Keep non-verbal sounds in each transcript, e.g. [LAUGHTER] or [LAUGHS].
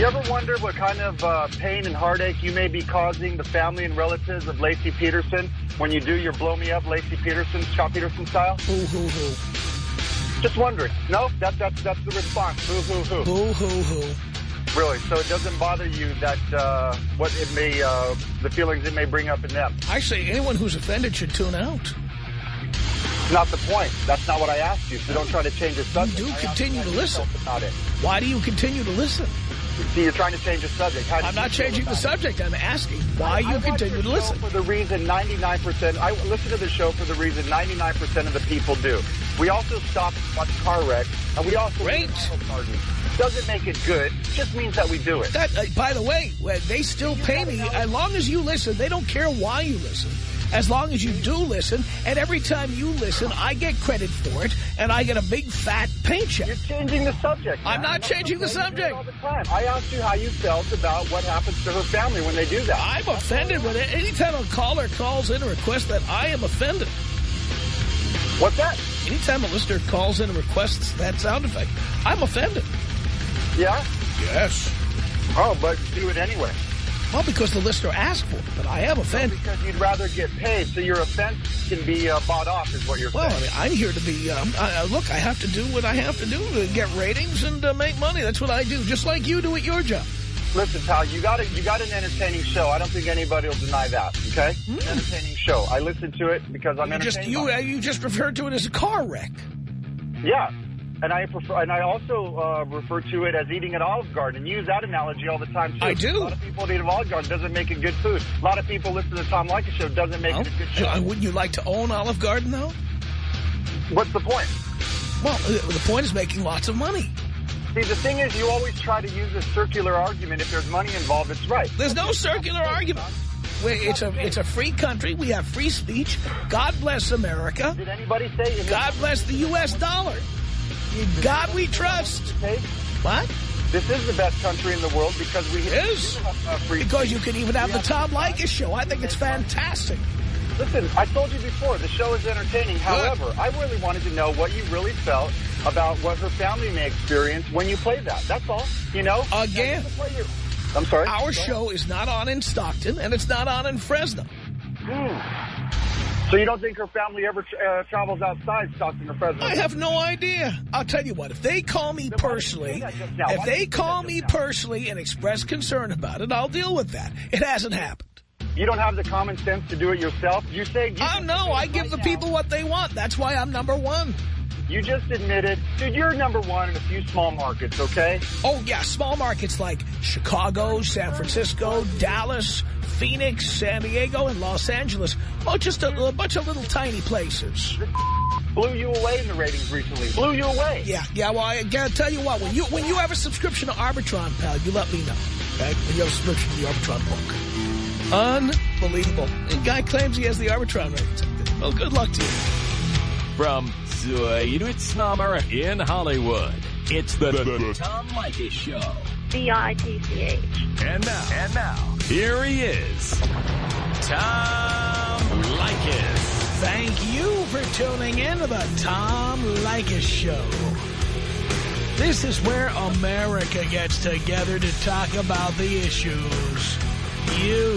You ever wonder what kind of uh, pain and heartache you may be causing the family and relatives of Laci Peterson when you do your blow me up Laci Peterson, Scott Peterson style? Hoo, hoo, hoo. Just wondering. No, that, that, that's the response. Hoo, hoo, hoo. Hoo, hoo, hoo. Really? So it doesn't bother you that uh, what it may, uh, the feelings it may bring up in them? I say anyone who's offended should tune out. Not the point. That's not what I asked you. So don't try to change the subject. You do continue to listen. felt About it. Why do you continue to listen? See, you're trying to change the subject. How I'm not changing the subject. I'm asking why I you watch continue to listen. For the reason 99%, I listen to the show for the reason 99% of the people do. We also stop and watch car wrecks, and we also Great. Doesn't make it good. Just means that we do it. That, uh, by the way, uh, they still pay me. As long as you listen, they don't care why you listen. As long as you do listen, and every time you listen, I get credit for it, and I get a big fat paycheck. You're changing the subject. I'm man. not changing the You do it subject. All the time. I asked you how you felt about what happens to her family when they do that. I'm offended with it. Anytime a caller calls in a request that I am offended. What's that? Anytime a listener calls in and requests that sound effect, I'm offended. Yeah? Yes. Oh, but do it anyway. Well, because the listener asked for it, but I am offended. Because you'd rather get paid, so your offense can be uh, bought off, is what you're Well, I saying. mean, I'm here to be, um, uh, look, I have to do what I have to do to get ratings and uh, make money. That's what I do, just like you do at your job. Listen, pal, you got a, you got an entertaining show. I don't think anybody will deny that. Okay, entertaining show. I listen to it because I'm. You just, you, uh, you just referred to it as a car wreck. yeah, and I prefer, and I also uh, refer to it as eating at Olive Garden. And use that analogy all the time too. I do. A lot of people eat at Olive Garden doesn't make it good food. A lot of people listen to the Tom Leykis show doesn't make Well, it a good show. wouldn't you like to own Olive Garden, though? What's the point? Well, uh, the point is making lots of money. See, the thing is, you always try to use a circular argument. If there's money involved, it's right. There's no circular argument. It's a, it's a free country. We have free speech. God bless America. Did anybody say? God bless the U.S. dollar. In God we trust. What? This is the best country in the world because we is. have free. Because you can even have the Tom Leykis show. I think it's fantastic. Listen, I told you before, the show is entertaining. However, I really wanted to know what you really felt about what her family may experience when you play that. That's all. You know? Again. Now, you can play your- I'm sorry? Our show is not on in Stockton, and it's not on in Fresno. Hmm. So you don't think her family ever uh, travels outside Stockton or Fresno? I have no idea. I'll tell you what, if they call me why did you personally, say that just now? if they call me personally and express concern about it, I'll deal with that. It hasn't happened. You don't have the common sense to do it yourself? You say... You no, admitted I give right the now- people what they want. That's why I'm number one. You just admitted... Dude, you're number one in a few small markets, okay? Oh, yeah, small markets like Chicago, San Francisco, Dallas, Phoenix, San Diego, and Los Angeles. Oh, just a, a bunch of little tiny places. [LAUGHS] Blew you away in the ratings recently. Blew you away. Yeah, yeah, well, I gotta tell you what, when you when you have a subscription to Arbitron, pal, you let me know, okay? When you have a subscription to the Arbitron book. Unbelievable. The guy claims he has the Arbitron ratings. Well, good luck to you. From Summer in Hollywood, it's the, the Tom Leykis Show. B-I-T-C-H. And now, and now, here he is, Tom Leykis. Thank you for tuning in to the Tom Leykis Show. This is where America gets together to talk about the issues you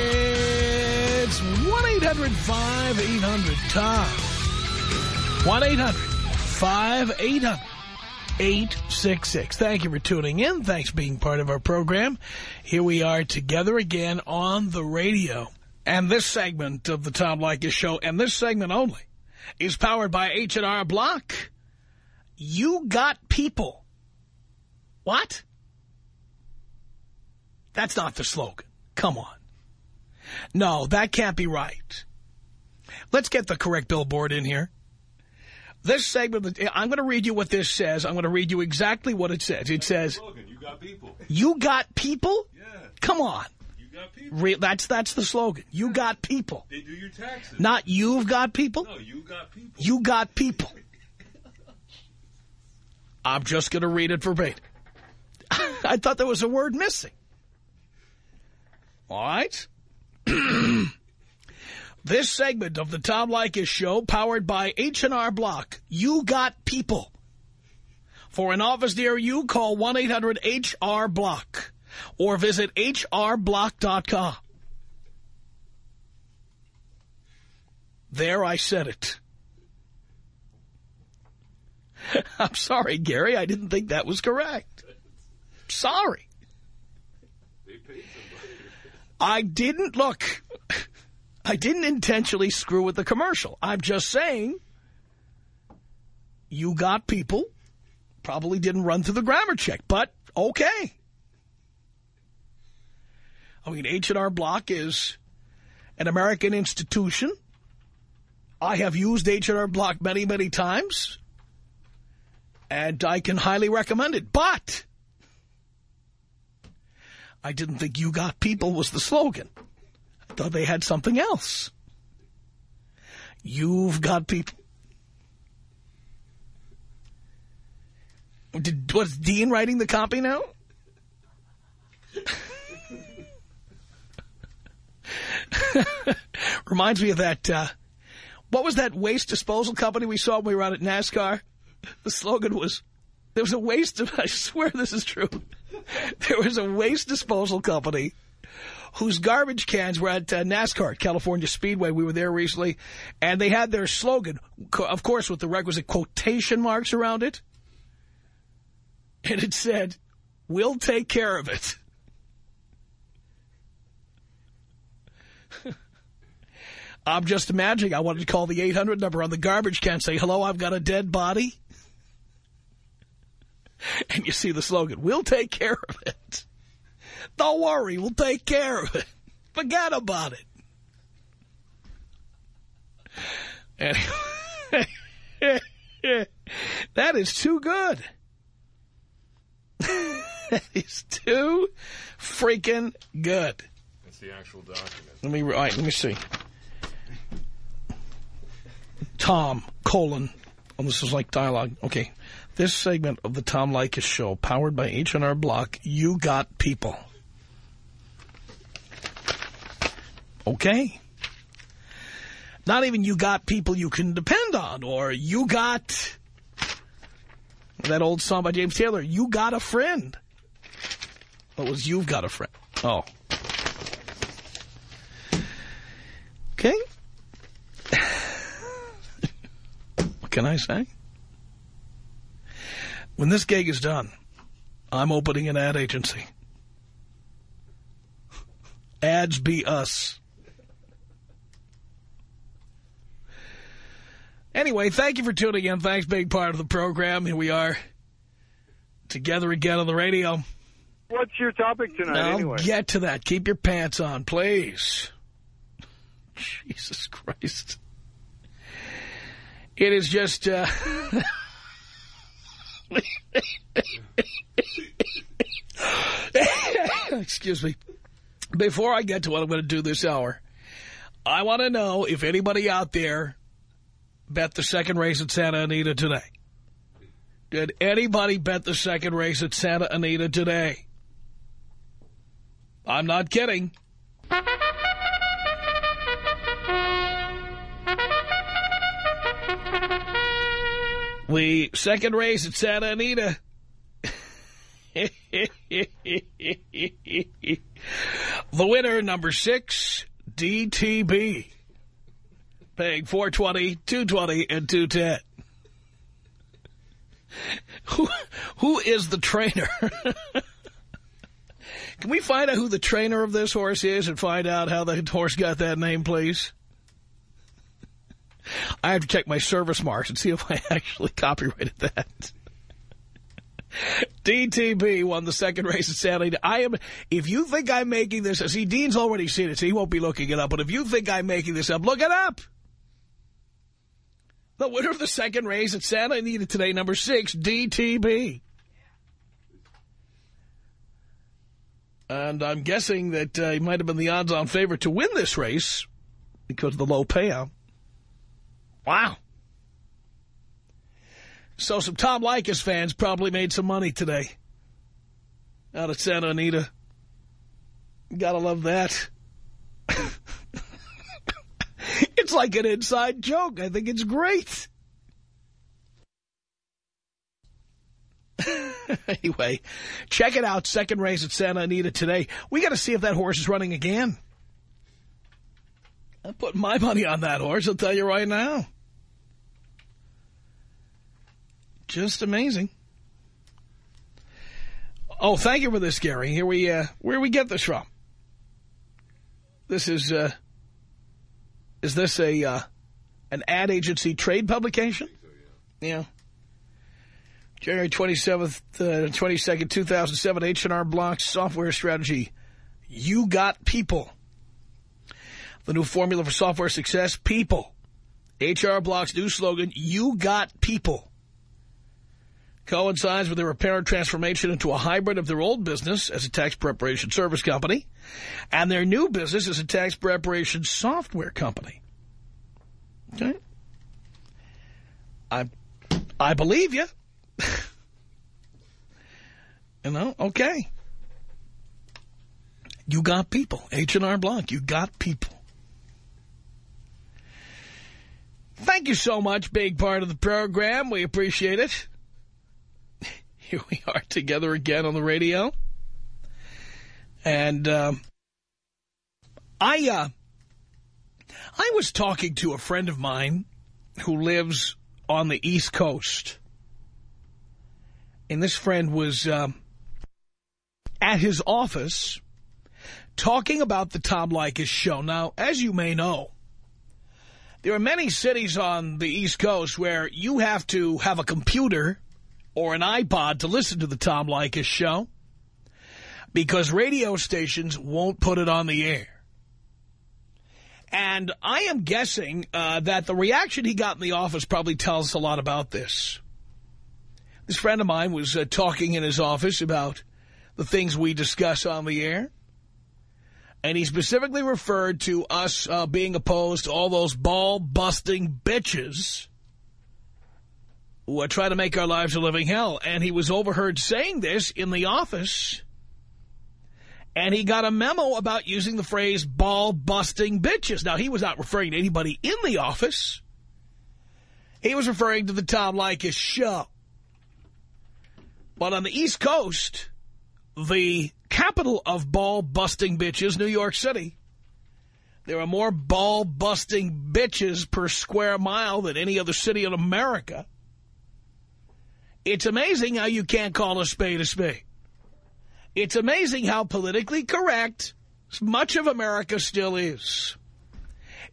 1-800-5800-TOM. 1-800-5800-866. Thank you for tuning in. Thanks for being part of our program. Here we are together again on the radio. And this segment of the Tom Leykis Show, and this segment only, is powered by H&R Block. You got people. What? That's not the slogan. Come on. No, that can't be right. Let's get the correct billboard in here. This segment, I'm going to read you what this says. I'm going to read you exactly what it says. It says, You got people. you got people? Yeah. Come on. You got people. Re that's, that's the slogan. You got people. They do your taxes. Not you've got people. No, you got people. You got people. I'm just going to read it verbatim. [LAUGHS] I thought there was a word missing. All right. [CLEARS THROAT] this segment of the Tom Leykis Show, powered by H&R Block. You got people. For an office near you, call 1-800-HR-BLOCK or visit hrblock.com. There I said it. [LAUGHS] I'm sorry, Gary. I didn't think that was correct. Sorry. I didn't look. I didn't intentionally screw with the commercial. I'm just saying you got people. Probably didn't run through the grammar check, but okay. I mean, H&R Block is an American institution. I have used H&R Block many, many times. And I can highly recommend it. But I didn't think you got people was the slogan. I thought they had something else. You've got people. Did, was Dean writing the copy now? [LAUGHS] Reminds me of that, uh, what was that waste disposal company we saw when we were out at NASCAR? The slogan was, there was a waste, of, [LAUGHS] I swear this is true. [LAUGHS] There was a waste disposal company whose garbage cans were at uh, NASCAR, California Speedway. We were there recently, and they had their slogan, of course, with the requisite quotation marks around it. And it said, we'll take care of it. [LAUGHS] I'm just imagining I wanted to call the 800 number on the garbage can, say, hello, I've got a dead body. [LAUGHS] And you see the slogan, we'll take care of it. Don't worry, we'll take care of it. [LAUGHS] Forget about it. Anyway, [LAUGHS] that is too good. that is too freaking good. That's the actual document. Let me, all right, let me see. Tom, colon, oh, this is like dialogue. Okay. This segment of the Tom Leykis Show, powered by H&R Block, you got people. Okay. Not even you got people you can depend on, or you got that old song by James Taylor, you got a friend. What was you've got a friend? Oh. Okay. [LAUGHS] what can I say? When this gig is done, I'm opening an ad agency. Ads be us. Anyway, thank you for tuning in. Thanks being part of the program. Here we are together again on the radio. What's your topic tonight, I'll anyway? get to that. Keep your pants on, please. [LAUGHS] Jesus Christ. It is just... Uh, [LAUGHS] [LAUGHS] Excuse me. Before I get to what I'm going to do this hour, I want to know if anybody out there bet the second race at Santa Anita today. Did anybody bet the second race at Santa Anita today? I'm not kidding. The second race at Santa Anita. the winner, number six, DTB. Paying 420 220 and 210 Who, who is the trainer? [LAUGHS] Can we find out who the trainer of this horse is and find out how the horse got that name, please? I have to check my service marks and see if I [LAUGHS] actually copyrighted that. DTB won the second race at Saturday. I am. If you think I'm making this, see, Dean's already seen it, so he won't be looking it up. But if you think I'm making this up, look it up. The winner of the second race at Santa Anita today, number six, DTB. And I'm guessing that uh, he might have been the odds-on favorite to win this race because of the low payout. Wow. So some Tom Leykis fans probably made some money today out at Santa Anita. Gotta love that. [LAUGHS] it's like an inside joke. I think it's great. [LAUGHS] anyway, check it out. Second race at Santa Anita today. We got to see if that horse is running again. I'm putting my money on that horse, I'll tell you right now. Just amazing. Oh, thank you for this, Gary. Here we, uh, where we get this from? This is, uh, is this a, uh, an ad agency trade publication? yeah. January 27th, uh, 22nd, 2007, H&R Block software strategy. You got people. The new formula for software success, people. HR Block's new slogan, you got people. Coincides with their apparent transformation into a hybrid of their old business as a tax preparation service company and their new business as a tax preparation software company. Okay? I, I believe you. [LAUGHS] you know, okay. You got people. H&R Block, you got people. Thank you so much, big part of the program. We appreciate it. [LAUGHS] Here we are together again on the radio. And um, I, uh, I was talking to a friend of mine who lives on the East Coast. And this friend was um, at his office talking about the Tom Leykis show. Now, as you may know, there are many cities on the East Coast where you have to have a computer or an iPod to listen to the Tom Leykis show because radio stations won't put it on the air. And I am guessing uh, that the reaction he got in the office probably tells us a lot about this. This friend of mine was uh, talking in his office about the things we discuss on the air. And he specifically referred to us uh, being opposed to all those ball-busting bitches who are trying to make our lives a living hell. And he was overheard saying this in the office. And he got a memo about using the phrase ball-busting bitches. Now, he was not referring to anybody in the office. He was referring to the Tom Leykis show. But on the East Coast, the capital of ball-busting bitches, New York City, there are more ball-busting bitches per square mile than any other city in America. It's amazing how you can't call a spade a spade. It's amazing how politically correct much of America still is.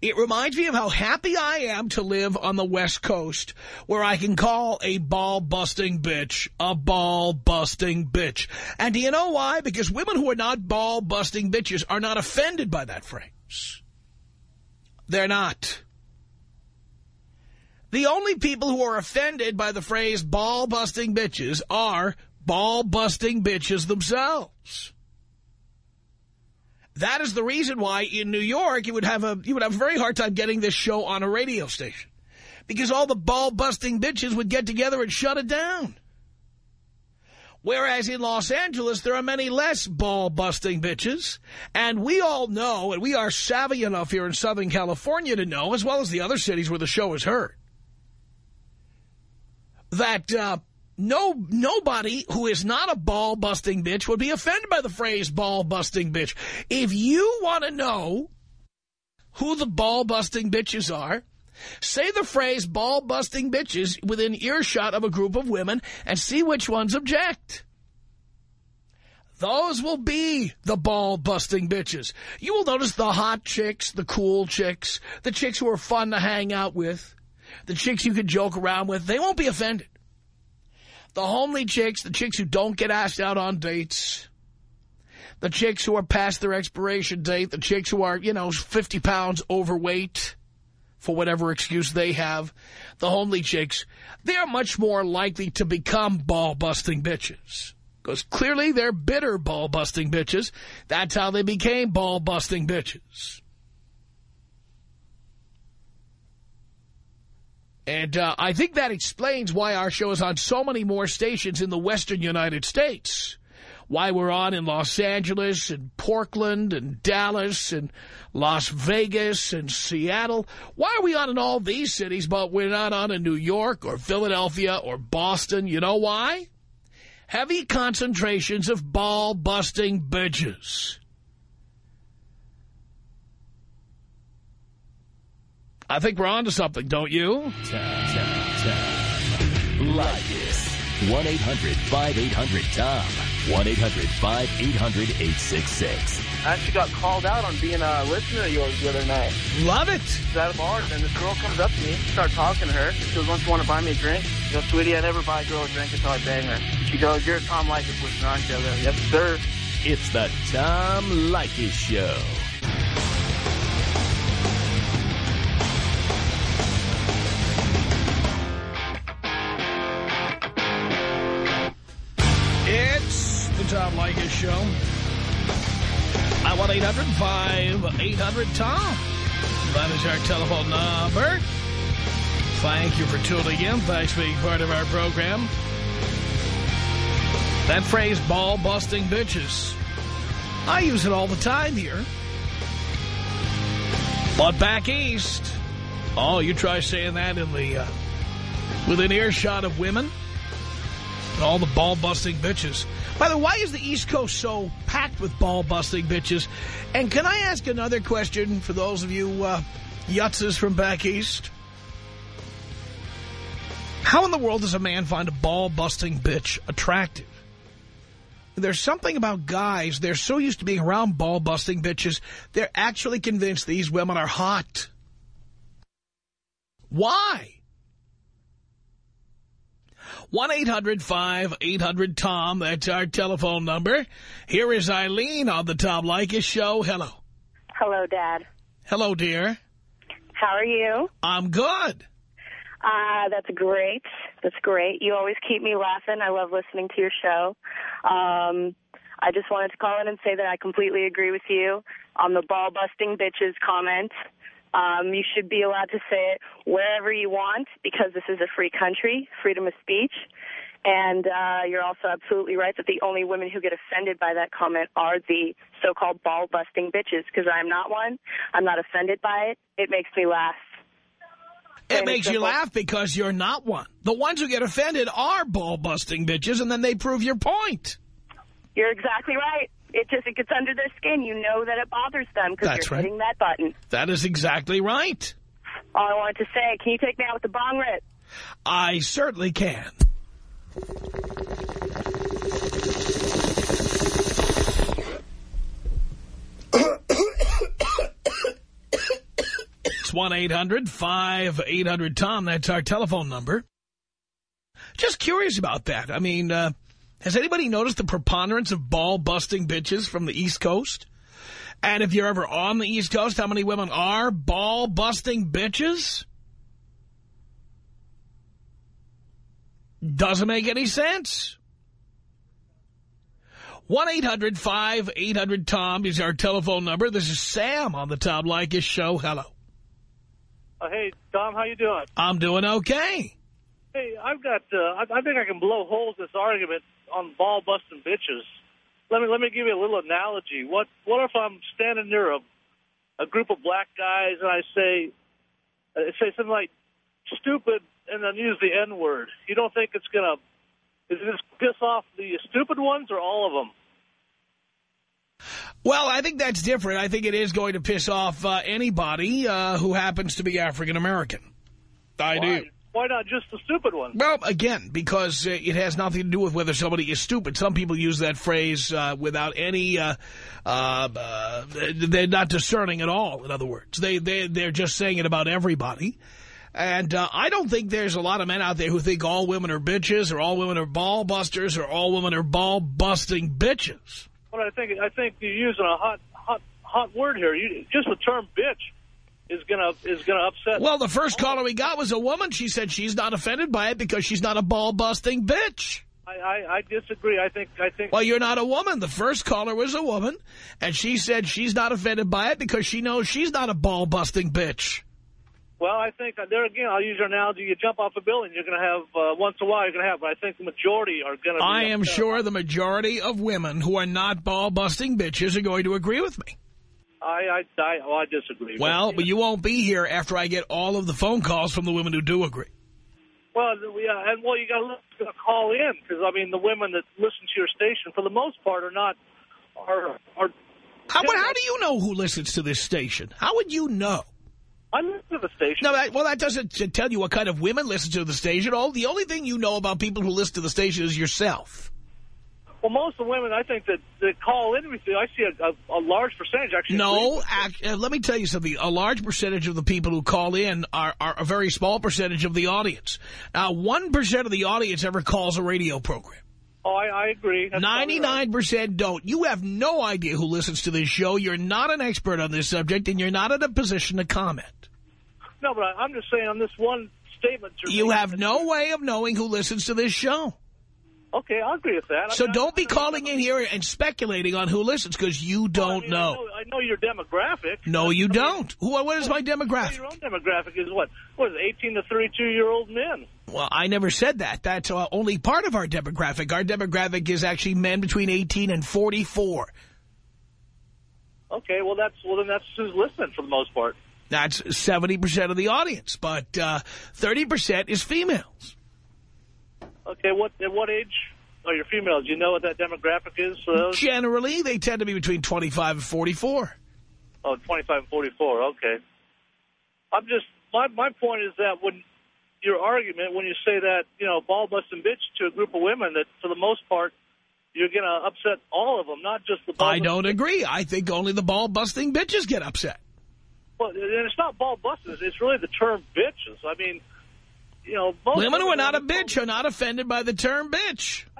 It reminds me of how happy I am to live on the West Coast, where I can call a ball-busting bitch a ball-busting bitch. And do you know why? Because women who are not ball-busting bitches are not offended by that phrase. They're not. The only people who are offended by the phrase ball-busting bitches are ball-busting bitches themselves. That is the reason why in New York you would have a you would have a very hard time getting this show on a radio station. Because all the ball-busting bitches would get together and shut it down. Whereas in Los Angeles, there are many less ball-busting bitches. And we all know, and we are savvy enough here in Southern California to know, as well as the other cities where the show is heard, that uh, no nobody who is not a ball-busting bitch would be offended by the phrase ball-busting bitch. If you want to know who the ball-busting bitches are, say the phrase ball-busting bitches within earshot of a group of women and see which ones object. Those will be the ball-busting bitches. You will notice the hot chicks, the cool chicks, the chicks who are fun to hang out with, the chicks you can joke around with. They won't be offended. The homely chicks, the chicks who don't get asked out on dates, the chicks who are past their expiration date, the chicks who are, you know, 50 pounds overweight, for whatever excuse they have, the homely chicks, they're much more likely to become ball-busting bitches. Because clearly they're bitter ball-busting bitches. That's how they became ball-busting bitches. And uh, I think that explains why our show is on so many more stations in the western United States. Why we're on in Los Angeles and Portland and Dallas and Las Vegas and Seattle. Why are we on in all these cities, but we're not on in New York or Philadelphia or Boston? You know why? Heavy concentrations of ball-busting bitches. I think we're on to something, don't you? Tom, Tom, Tom. Leykis. 1-800-5800-TOM. 1-800-5800-866. I actually got called out on being a listener of yours the other night. Love it. I was at a bar, and this girl comes up to me, start talking to her. She goes, "Once you want to buy me a drink?" I go, "Sweetie, I never buy a girl a drink until I bang her." She goes, "You're a Tom Leykis listener, aren't you?" "Yes, sir." It's the Tom Leykis Show. Show. I want 800-5800-TOM. That is our telephone number. Thank you for tuning in. Thanks for being part of our program. That phrase, ball-busting bitches, I use it all the time here. But back east, oh, you try saying that in the uh, within earshot of women and all the ball-busting bitches. By the way, why is the East Coast so packed with ball-busting bitches? And can I ask another question for those of you uh, yutzes from back east? How in the world does a man find a ball-busting bitch attractive? There's something about guys, they're so used to being around ball-busting bitches, they're actually convinced these women are hot. Why? 1-800-5800-TOM. That's our telephone number. Here is Eileen on the Tom Leykis Show. Hello. Hello, Dad. Hello, dear. How are you? I'm good. Uh, that's great. That's great. You always keep me laughing. I love listening to your show. Um, I just wanted to call in and say that I completely agree with you on the ball-busting bitches comment. Um, you should be allowed to say it wherever you want because this is a free country, freedom of speech. And uh, you're also absolutely right that the only women who get offended by that comment are the so-called ball-busting bitches because I'm not one. I'm not offended by it. It makes me laugh. It makes you laugh because you're not one. The ones who get offended are ball-busting bitches, and then they prove your point. You're exactly right. It just it gets under their skin. You know that it bothers them because you're right. hitting that button. That is exactly right. All I wanted to say, can you take me out with the bong rip? I certainly can. It's 1-800-5800-TOM. That's our telephone number. Just curious about that. I mean, uh, has anybody noticed the preponderance of ball-busting bitches from the East Coast? And if you're ever on the East Coast, how many women are ball-busting bitches? Doesn't make any sense. 1-800-5800-TOM is our telephone number. This is Sam on the Tom Leykis show. Hello. Uh, hey, Tom, how you doing? I'm doing okay. Hey, I've got. Uh, I, I think I can blow holes in this argument on ball busting bitches. Let me let me give you a little analogy. What what if I'm standing near a a group of black guys and I say uh, say something like stupid and then use the N word? You don't think it's gonna is this piss off the stupid ones or all of them? Well, I think that's different. I think it is going to piss off uh, anybody uh, who happens to be African-American. I do. Why? Not just the stupid ones? Well, again, because uh, it has nothing to do with whether somebody is stupid. Some people use that phrase uh, without any, uh, uh, uh, they're not discerning at all, in other words. They, they, they're just saying it about everybody. And uh, I don't think there's a lot of men out there who think all women are bitches or all women are ball busters or all women are ball-busting bitches. But I think I think you're using a hot hot hot word here. You, just the term bitch. Is gonna is gonna upset. Well, the first caller we got was a woman. She said she's not offended by it because she's not a ball-busting bitch. I, I I disagree. I think I think Well, you're not a woman. The first caller was a woman, and she said she's not offended by it because she knows she's not a ball-busting bitch. Well, I think uh, there again, I'll use your analogy. You jump off a building, you're going to have uh, once in a while. You're going to have, but I think the majority are going to. I am sure the majority of women who are not ball-busting bitches are going to agree with me. I I I, well, I disagree. Well, but you won't be here after I get all of the phone calls from the women who do agree. Well, yeah, and well, you got to call in because I mean, the women that listen to your station, for the most part, are not are are. How, how do you know who listens to this station? How would you know? I listen to the station. No, that, well, that doesn't tell you what kind of women listen to the station. All the only thing you know about people who listen to the station is yourself. Well, most of the women, I think that that call in with you, I see a, a, a large percentage actually. No, act, uh, let me tell you something. A large percentage of the people who call in are, are a very small percentage of the audience. Now, 1% of the audience ever calls a radio program. Oh, I, I agree. That's probably right. 99% don't. You have no idea who listens to this show. You're not an expert on this subject, and you're not in a position to comment. No, but I, I'm just saying on this one statement. You have no way of knowing who listens to this show. Okay, I'll agree with that. I So mean, don't be I know- calling in here and speculating on who listens because you don't mean, know. I know. I know your demographic. No, you I don't. Who? What is my demographic? Your own demographic is what? What is it, 18 to 32 year old men? Well, I never said that. That's uh, only part of our demographic. Our demographic is actually men between 18 and 44. Okay, well that's well then that's who's listening for the most part. That's 70% of the audience, but uh, 30% is females. Okay, what at what age are your females? Do you know what that demographic is for those? Generally, they tend to be between 25 and 44. Oh, 25 and 44. Okay. I'm just my my point is that when your argument when you say that you know ball busting bitch to a group of women that for the most part you're going to upset all of them, not just the. Ball I don't agree. I think only the ball-busting bitches get upset. Well, and it's not ball busting. It's really the term bitches. I mean, you know, Women who are not a bitch are not offended by the term bitch. [LAUGHS]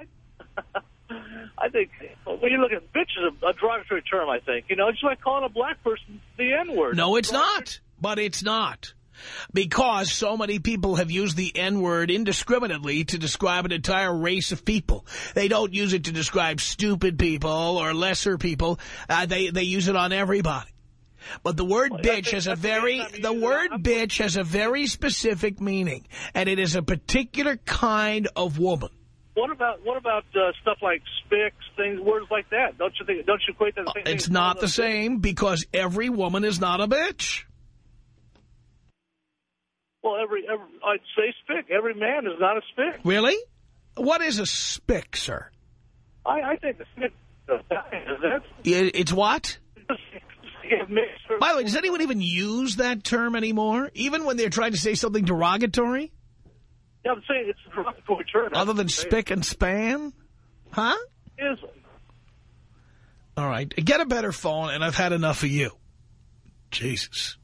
I think when you look at bitch is a, a derogatory term. I think you know, it's like calling a black person the N word. No, it's not. But it's not. Because so many people have used the N-word indiscriminately to describe an entire race of people. They don't use it to describe stupid people or lesser people. Uh, they, they use it on everybody. But the word Well, bitch has a very, the word I'm- bitch has a very specific meaning. And it is a particular kind of woman. What about what about uh, stuff like spics, things, words like that? Don't you think? Don't you equate that? same It's not the a bitch? same because every woman is not a bitch. Well, every, every I'd say spick. Every man is not a spick. Really? What is a spick, sir? I, I think the spick. That's I- It's what? Mixed. By the way, does anyone even use that term anymore? Even when they're trying to say something derogatory? Yeah, I'm saying it's a derogatory term. Other than That's what I'm spick and span? Huh? saying. Is All right. Get a better phone, and I've had enough of you. Jesus.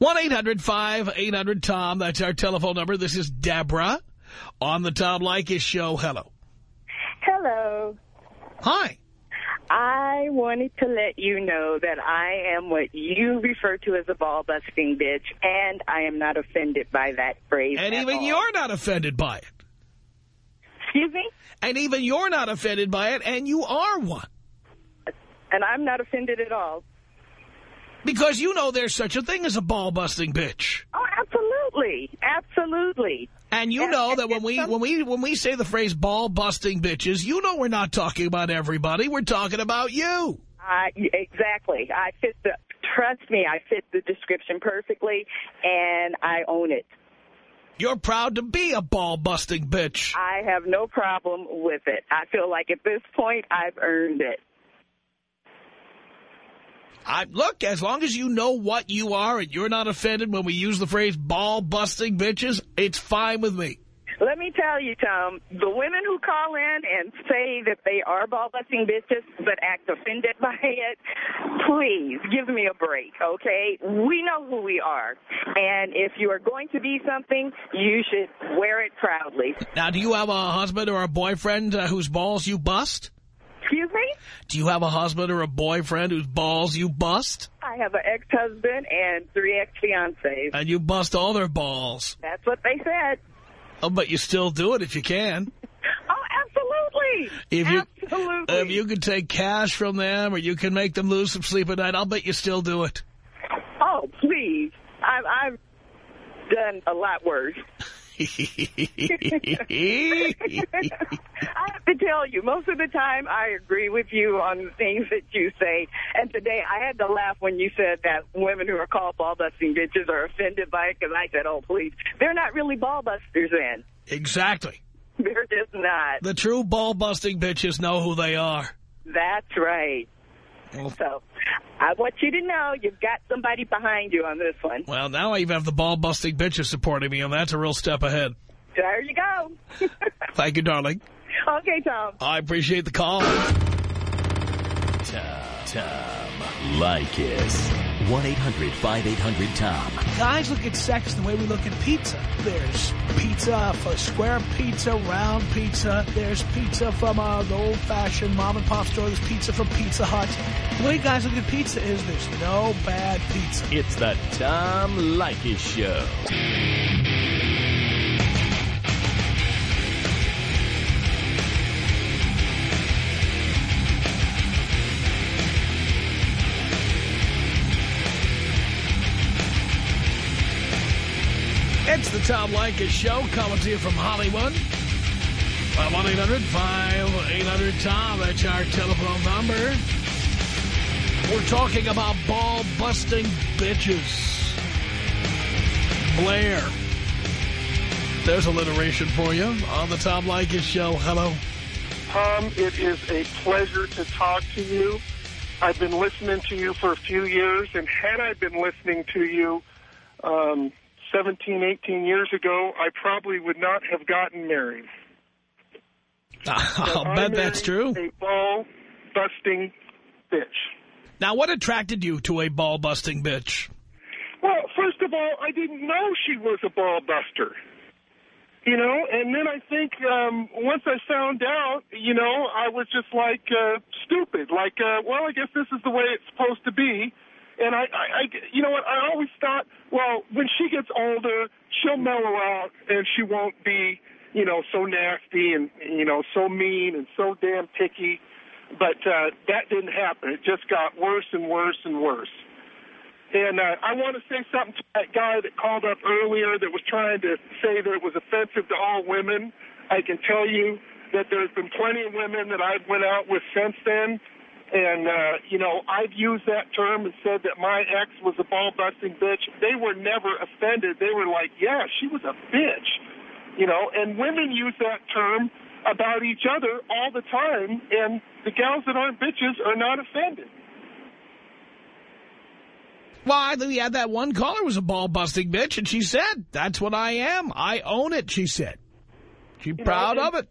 1-800-5800-TOM. That's our telephone number. This is Deborah on the Tom Leykis Show. Hello. Hello. Hi. I wanted to let you know that I am what you refer to as a ball-busting bitch, and I am not offended by that phrase And even all. you're not offended by it. Excuse me? And even you're not offended by it, and you are one. And I'm not offended at all. Because you know there's such a thing as a ball-busting bitch. Oh, absolutely. Absolutely. And you And- know and that when we some- when we when we say the phrase ball busting bitches, you know we're not talking about everybody. We're talking about you. I, exactly. I fit the, trust me, I fit the description perfectly, and I own it. You're proud to be a ball busting bitch. I have no problem with it. I feel like at this point, I've earned it. I look, as long as you know what you are and you're not offended when we use the phrase ball busting bitches, it's fine with me. Let me tell you, Tom, the women who call in and say that they are ball-busting bitches but act offended by it, please give me a break, okay? We know who we are. And if you are going to be something, you should wear it proudly. Now, do you have a husband or a boyfriend uh, whose balls you bust? Excuse me? Do you have a husband or a boyfriend whose balls you bust? I have an ex-husband and three ex-fiancés. And you bust all their balls. That's what they said. Oh, but you still do it if you can. [LAUGHS] Oh, absolutely. If you, absolutely. If you can take cash from them or you can make them lose some sleep at night, I'll bet you still do it. Oh, please. I've, I've done a lot worse. [LAUGHS] [LAUGHS] I have to tell you, most of the time I agree with you on the things that you say. And today I had to laugh when you said that women who are called ball-busting bitches are offended by it because I said, oh, please. They're not really ball-busters then. Exactly. They're just not. The true ball-busting bitches know who they are. That's right. Well, So I want you to know you've got somebody behind you on this one. well, now I even have the ball-busting bitches supporting me, and that's a real step ahead. There you go. [LAUGHS] Thank you, darling. okay, Tom. I appreciate the call. Tom, Tom Leykis. 1-800-5800-TOM. Guys look at sex the way we look at pizza. There's pizza for square pizza, round pizza. There's pizza from uh, the old-fashioned mom-and-pop store. There's pizza from Pizza Hut. The way guys look at pizza is there's no bad pizza. It's the Tom Leykis Show. The Tom Leykis Show coming to you from Hollywood. Uh, 1-800-5800-TOM. That's our telephone number. We're talking about ball-busting bitches. Blair. There's alliteration for you on the Tom Leykis Show. Hello. Tom, it is a pleasure to talk to you. I've been listening to you for a few years, and had I been listening to you um, 17, 18 years ago, I probably would not have gotten married. [LAUGHS] I'll bet that's true. A ball-busting bitch. Now, what attracted you to a ball-busting bitch? Well, first of all, I didn't know she was a ball buster. You know, and then I think um, once I found out, you know, I was just like uh, stupid. Like, uh, well, I guess this is the way it's supposed to be. And I, I, I, you know what? I always thought, well, when she gets older, she'll mellow out and she won't be, you know, so nasty and you know so mean and so damn picky. But uh, that didn't happen. It just got worse and worse and worse. And uh, I want to say something to that guy that called up earlier that was trying to say that it was offensive to all women. I can tell you that there's been plenty of women that I've went out with since then. And, uh, you know, I've used that term and said that my ex was a ball-busting bitch. They were never offended. They were like, yeah, she was a bitch. You know, and women use that term about each other all the time, and the gals that aren't bitches are not offended. Well, I think we had that one caller was a ball-busting bitch, and she said, that's what I am. I own it, she said. She's proud know, of it.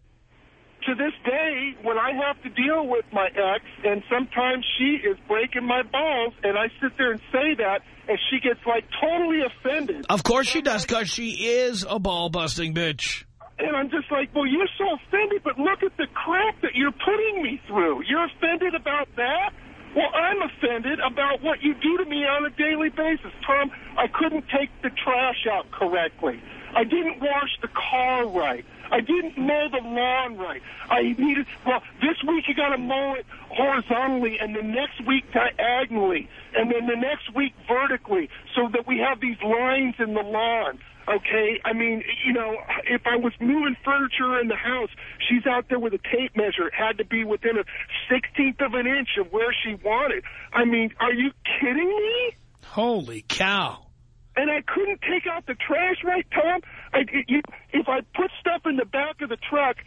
To this day, when I have to deal with my ex, and sometimes she is breaking my balls, and I sit there and say that, and she gets, like, totally offended. Of course she does, because she is a ball-busting bitch. And I'm just like, well, you're so offended, but look at the crap that you're putting me through. You're offended about that? Well, I'm offended about what you do to me on a daily basis. Tom, I couldn't take the trash out correctly. I didn't wash the car right. I didn't mow the lawn right. I needed, well, this week you got to mow it horizontally and the next week diagonally and then the next week vertically so that we have these lines in the lawn. Okay, I mean, you know, if I was moving furniture in the house, she's out there with a tape measure. It had to be within a sixteenth of an inch of where she wanted. I mean, are you kidding me? Holy cow. and I couldn't take out the trash right, Tom. I, if I put stuff in the back of the truck,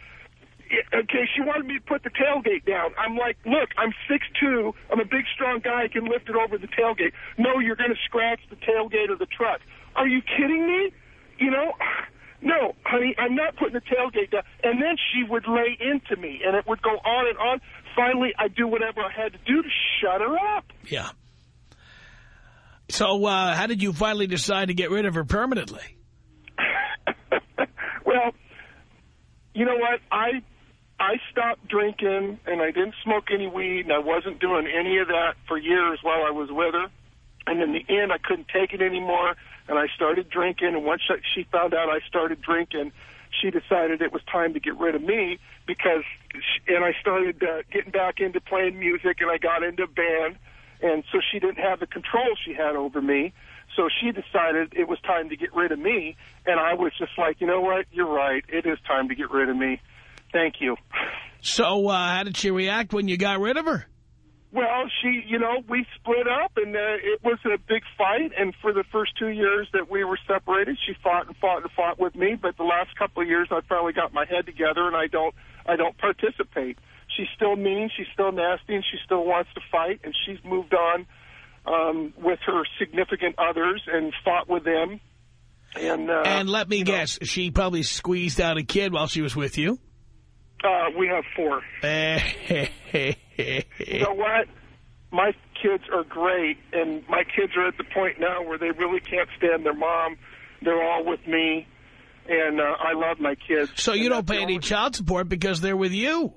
okay, she wanted me to put the tailgate down. I'm like, look, I'm 6'2", I'm a big, strong guy, I can lift it over the tailgate. No, you're going to scratch the tailgate of the truck. Are you kidding me? You know, [SIGHS] no, honey, I'm not putting the tailgate down. And then she would lay into me, and it would go on and on. Finally, I'd do whatever I had to do to shut her up. Yeah. So uh, how did you finally decide to get rid of her permanently? well, you know what? I I stopped drinking and I didn't smoke any weed and I wasn't doing any of that for years while I was with her. And in the end, I couldn't take it anymore, and I started drinking. And once she found out I started drinking, she decided it was time to get rid of me because, and I started uh, getting back into playing music, and I got into a band, and so she didn't have the control she had over me. So she decided it was time to get rid of me, and I was just like, you know what, you're right, it is time to get rid of me. Thank you. So uh, how did she react when you got rid of her? Well, she, you know, we split up, and uh, it was a big fight. And for the first two years that we were separated, she fought and fought and fought with me. But the last couple of years, I finally got my head together, and I don't, I don't participate. She's still mean, she's still nasty, and she still wants to fight. And she's moved on um, with her significant others and fought with them. And uh, and let me guess, know, she probably squeezed out a kid while she was with you. Uh, we have four. you know what? My kids are great, and my kids are at the point now where they really can't stand their mom. They're all with me, and uh, I love my kids. So you don't pay any child support because they're with you?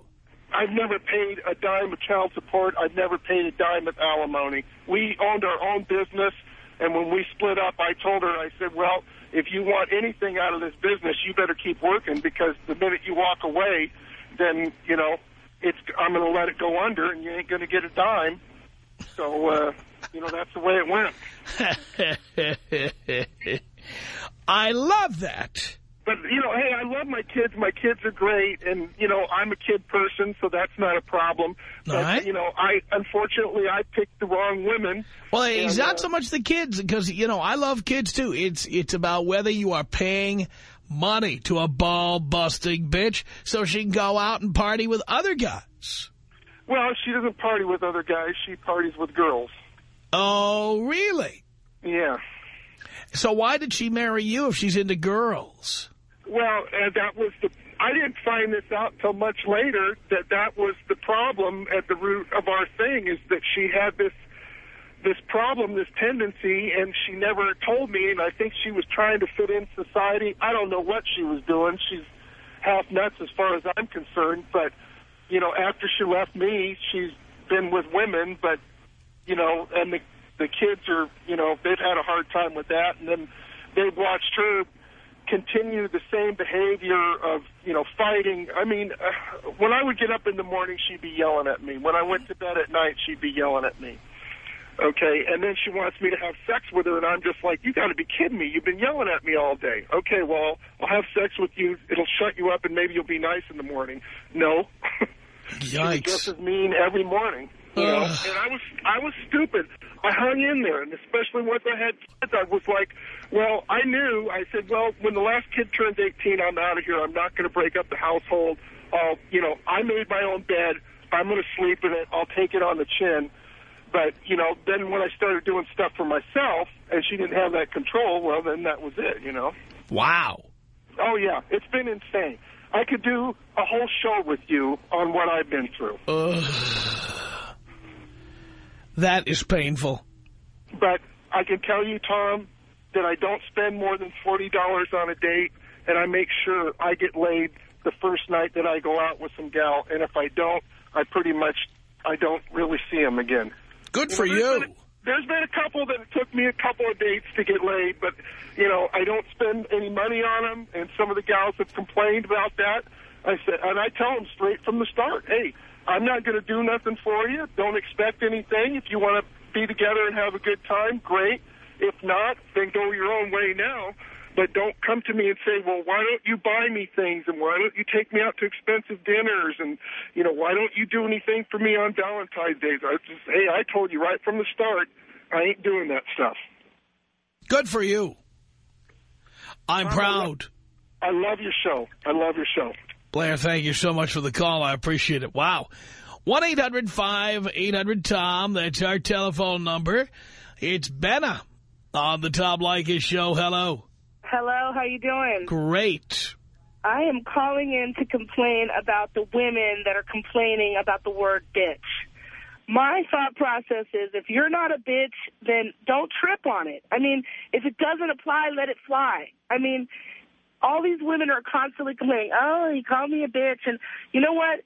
I've never paid a dime of child support. I've never paid a dime of alimony. We owned our own business, and when we split up, I told her, I said, well, if you want anything out of this business, you better keep working because the minute you walk away, then, you know, it's I'm going to let it go under, and you ain't going to get a dime. So, uh, you know, that's the way it went. [LAUGHS] I love that. But, you know, hey, I love my kids. My kids are great. And, you know, I'm a kid person, so that's not a problem. But, right. you know, I unfortunately, I picked the wrong women. Well, it's not uh, so much the kids, because, you know, I love kids, too. It's, it's about whether you are paying money to a ball-busting bitch so she can go out and party with other guys. Well, she doesn't party with other guys. She parties with girls. Oh, really? Yeah. So why did she marry you if she's into girls? Well, uh, that was the... I didn't find this out till much later that that was the problem at the root of our thing is that she had this this problem, this tendency, and she never told me, and I think she was trying to fit in society. I don't know what she was doing. She's half nuts as far as I'm concerned, but, you know, after she left me, she's been with women, but, you know, and the, the kids are, you know, they've had a hard time with that, and then they've watched her continue the same behavior of, you know, fighting. I mean, uh, when I would get up in the morning, she'd be yelling at me. When I went to bed at night, she'd be yelling at me. Okay, and then she wants me to have sex with her, and I'm just like, you got to be kidding me. You've been yelling at me all day. Okay, well, I'll have sex with you. It'll shut you up, and maybe you'll be nice in the morning. No. [LAUGHS] Yikes. just as mean every morning. You know? And I was, I was stupid. I hung in there, and especially once I had kids, I was like, well, I knew. I said, well, when the last kid turns 18, I'm out of here. I'm not going to break up the household. I'll, you know, I made my own bed. I'm going to sleep in it. I'll take it on the chin. But, you know, then when I started doing stuff for myself and she didn't have that control, well, then that was it, you know. Wow. Oh, yeah, it's been insane. I could do a whole show with you on what I've been through. Ugh. That is painful. But I can tell you, Tom, that I don't spend more than $40 on a date, and I make sure I get laid the first night that I go out with some gal. And if I don't, I pretty much, I don't really see them again. Good You for know, there's you. been a- There's been a couple that took me a couple of dates to get laid, but, you know, I don't spend any money on them, and some of the gals have complained about that. I said, and I tell them straight from the start, hey, I'm not going to do nothing for you. Don't expect anything. If you want to be together and have a good time, great. If not, then go your own way now. But don't come to me and say, well, why don't you buy me things and why don't you take me out to expensive dinners and, you know, why don't you do anything for me on Valentine's Day? I just, hey, I told you right from the start, I ain't doing that stuff. Good for you. I'm proud. I love your show. I love your show. Blair, thank you so much for the call. I appreciate it. Wow. 1-800-5800-TOM. That's our telephone number. It's Benna on the Tom Leykis Show. Hello. Hello, how you doing? Great. I am calling in to complain about the women that are complaining about the word bitch. My thought process is if you're not a bitch, then don't trip on it. I mean, if it doesn't apply, let it fly. I mean, all these women are constantly complaining, oh, he called me a bitch. And you know what?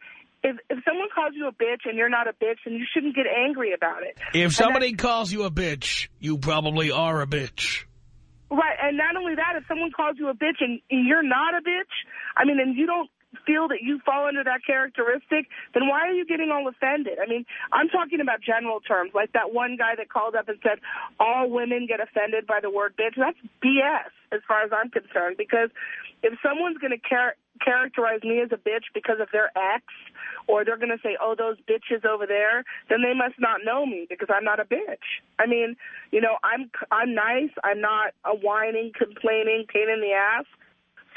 if if someone calls you a bitch and you're not a bitch, then you shouldn't get angry about it. If somebody calls you a bitch, you probably are a bitch. Right, and not only that, if someone calls you a bitch and you're not a bitch, I mean, and you don't feel that you fall under that characteristic, then why are you getting all offended? I mean, I'm talking about general terms, like that one guy that called up and said all women get offended by the word bitch. That's BS as far as I'm concerned, because if someone's going to char characterize me as a bitch because of their ex, or they're going to say, oh, those bitches over there, then they must not know me because I'm not a bitch. I mean, you know, I'm I'm nice. I'm not a whining, complaining, pain in the ass.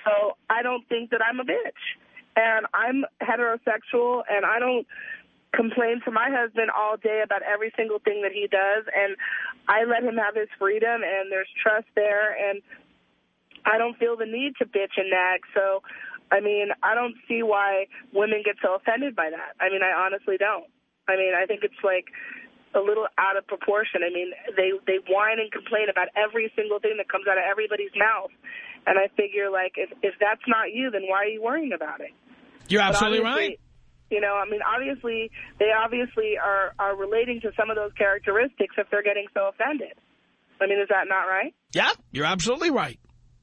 So I don't think that I'm a bitch. And I'm heterosexual, and I don't complain to my husband all day about every single thing that he does. And I let him have his freedom, and there's trust there. And I don't feel the need to bitch and nag. So, I mean, I don't see why women get so offended by that. I mean, I honestly don't. I mean, I think it's like a little out of proportion. I mean, they they whine and complain about every single thing that comes out of everybody's mouth. And I figure, like, if if that's not you, then why are you worrying about it? You're absolutely right. You know, I mean, obviously, they obviously are are relating to some of those characteristics if they're getting so offended. I mean, is that not right? Yeah, you're absolutely right.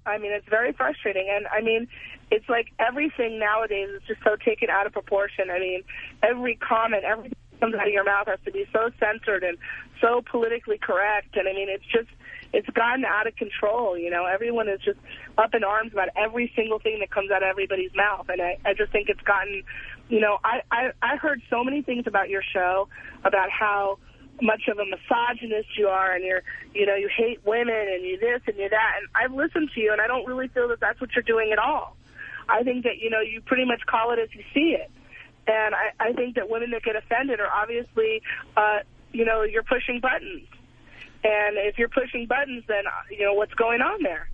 I mean, it's very frustrating. And, I mean, it's like everything nowadays is just so taken out of proportion. I mean, every comment, everything that comes out of your mouth has to be so censored and so politically correct. And, I mean, it's just, it's gotten out of control. You know, everyone is just up in arms about every single thing that comes out of everybody's mouth. And I, I just think it's gotten, you know, I, I, I heard so many things about your show, about how much of a misogynist you are and you're, you know, you hate women and you this and you that. And I've listened to you and I don't really feel that that's what you're doing at all. I think that, you know, you pretty much call it as you see it. And I, I think that women that get offended are obviously, uh, you know, you're pushing buttons. And if you're pushing buttons, then, uh, you know, what's going on there?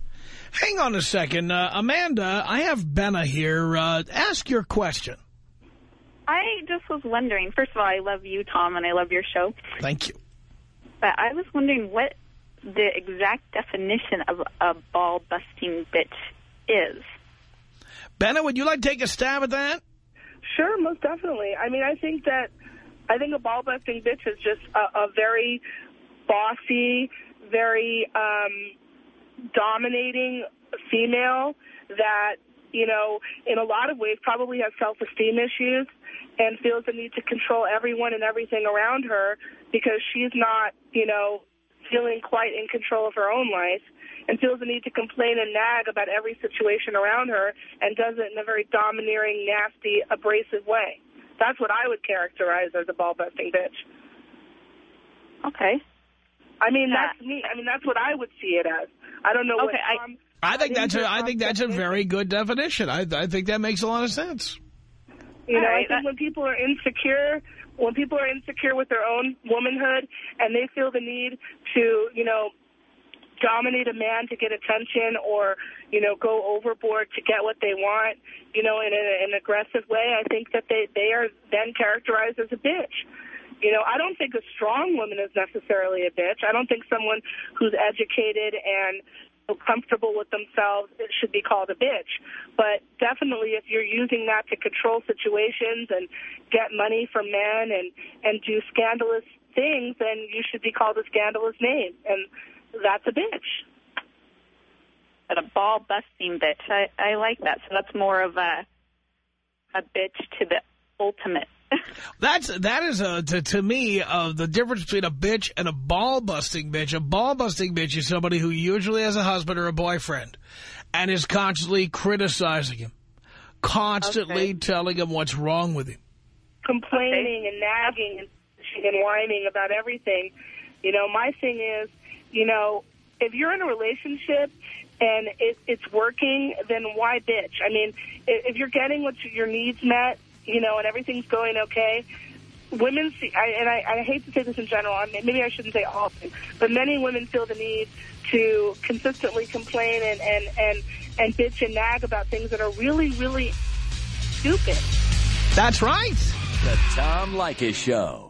Hang on a second. Uh, Amanda, I have Benna here. Uh, ask your question. I just was wondering, first of all, I love you, Tom, and I love your show. Thank you. But I was wondering what the exact definition of a ball-busting bitch is. Benna, would you like to take a stab at that? Sure, most definitely. I mean, I think that I think a ball busting bitch is just a, a very bossy, very um, dominating female that you know, in a lot of ways, probably has self-esteem issues and feels the need to control everyone and everything around her because she's not, you know, feeling quite in control of her own life and feels the need to complain and nag about every situation around her and does it in a very domineering, nasty, abrasive way. That's what I would characterize as a ball-busting bitch. Okay. I mean, that's me. I mean, that's what I would see it as. I don't know what Okay, I- Tom... I think that's a, think I think that's a very good definition. I, I think that makes a lot of sense. You know, All right, I think when people are insecure, when people are insecure with their own womanhood and they feel the need to, you know, dominate a man to get attention or, you know, go overboard to get what they want, you know, in a, an aggressive way, I think that they, they are then characterized as a bitch. You know, I don't think a strong woman is necessarily a bitch. I don't think someone who's educated and comfortable with themselves it should be called a bitch. But definitely if you're using that to control situations and get money from men and, and do scandalous things, then you should be called a scandalous name. And that's a bitch. But a ball-busting bitch, I, I like that. So that's more of a a bitch to the ultimate. That's that is a to, to me uh, the difference between a bitch and a ball busting bitch. A ball busting bitch is somebody who usually has a husband or a boyfriend, and is constantly criticizing him, constantly telling him what's wrong with him. complaining and nagging and, and whining about everything. You know, my thing is, you know, if you're in a relationship and it, it's working, then why bitch? I mean, if, if you're getting what your needs met, you know, and everything's going okay, women see, I, and I, I hate to say this in general, I mean, maybe I shouldn't say often, but many women feel the need to consistently complain and, and, and, and bitch and nag about things that are really, really stupid. That's right. The Tom Leykis Show.